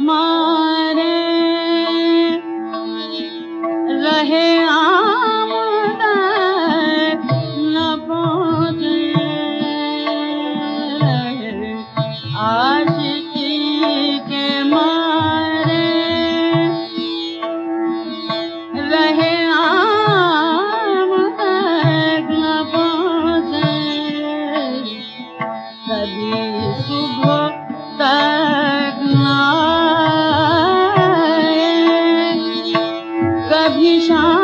मारे रहे। अभिषा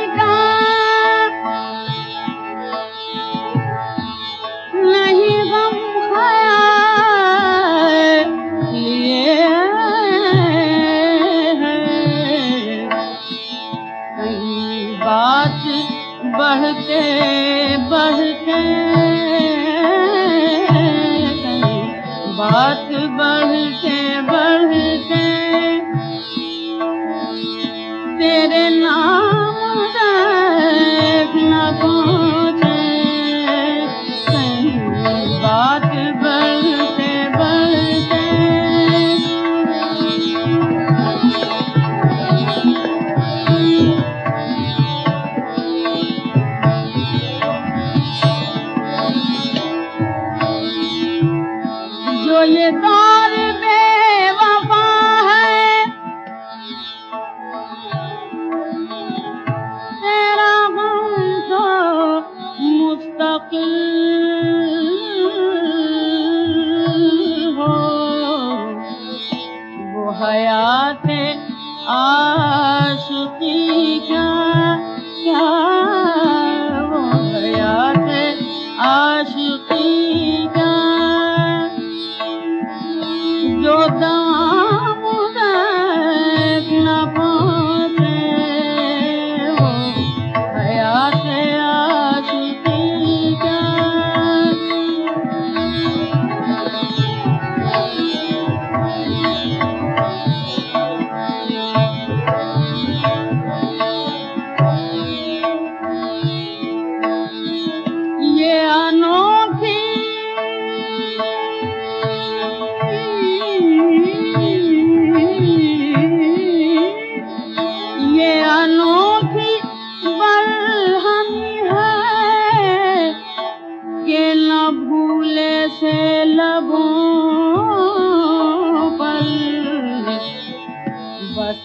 the आशुपी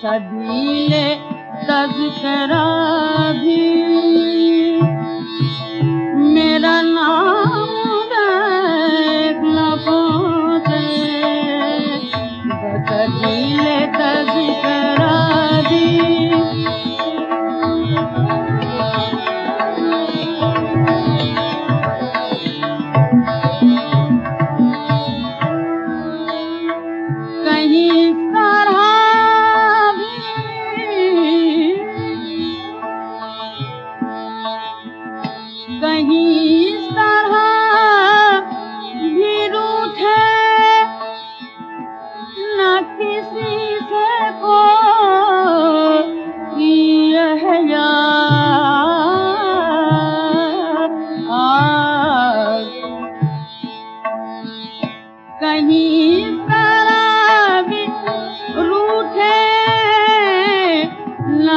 सबीले तस्करा भी मेरा नाम न पहुँचे। सबीले तस्करा भी कहीं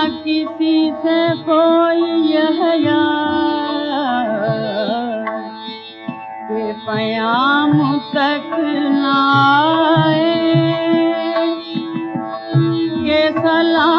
किसी से कोई यह के तक नाए के सलाम